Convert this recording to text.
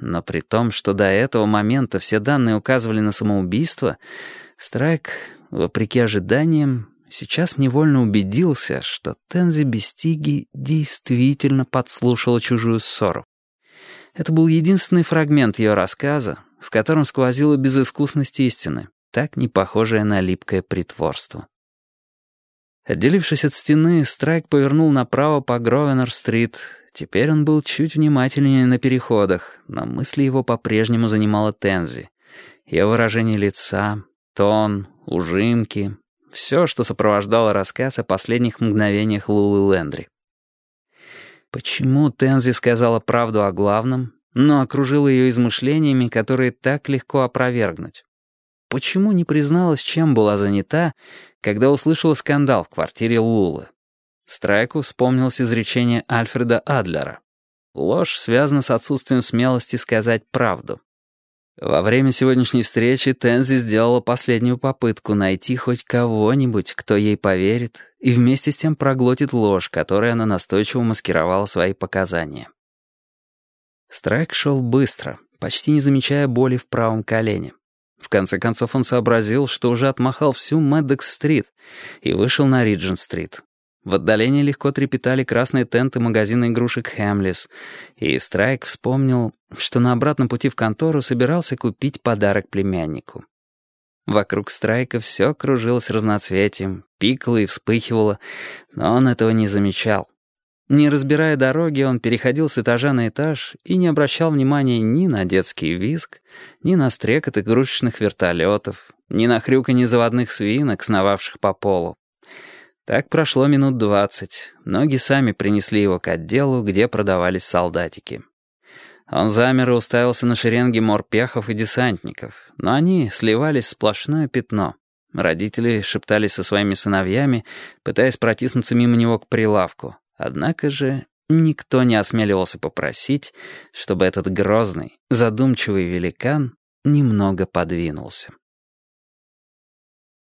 Но при том, что до этого момента все данные указывали на самоубийство, Страйк, вопреки ожиданиям, сейчас невольно убедился, что Тензи Бестиги действительно подслушала чужую ссору. Это был единственный фрагмент ее рассказа, в котором сквозила безыскусность истины, так не похожая на липкое притворство. Отделившись от стены, Страйк повернул направо по Гровенор-стрит. Теперь он был чуть внимательнее на переходах, но мысли его по-прежнему занимала Тензи. Ее выражение лица, тон, ужимки — все, что сопровождало рассказ о последних мгновениях Лулы Лендри. Почему Тензи сказала правду о главном, но окружила ее измышлениями, которые так легко опровергнуть? Почему не призналась, чем была занята, когда услышала скандал в квартире Лулы? Страйку вспомнилось изречение Альфреда Адлера. Ложь связана с отсутствием смелости сказать правду. Во время сегодняшней встречи Тензи сделала последнюю попытку найти хоть кого-нибудь, кто ей поверит, и вместе с тем проглотит ложь, которой она настойчиво маскировала свои показания. Страйк шел быстро, почти не замечая боли в правом колене. В конце концов он сообразил, что уже отмахал всю Мэддокс-стрит и вышел на Риджин-стрит. В отдалении легко трепетали красные тенты магазина игрушек «Хэмлис», и Страйк вспомнил, что на обратном пути в контору собирался купить подарок племяннику. Вокруг Страйка все кружилось разноцветием, пикало и вспыхивало, но он этого не замечал. Не разбирая дороги, он переходил с этажа на этаж и не обращал внимания ни на детский визг, ни на стрекот игрушечных вертолетов, ни на хрюканье заводных свинок, сновавших по полу. Так прошло минут двадцать. Ноги сами принесли его к отделу, где продавались солдатики. Он замер и уставился на шеренги морпехов и десантников, но они сливались в сплошное пятно. Родители шептались со своими сыновьями, пытаясь протиснуться мимо него к прилавку. Однако же никто не осмеливался попросить, чтобы этот грозный, задумчивый великан немного подвинулся.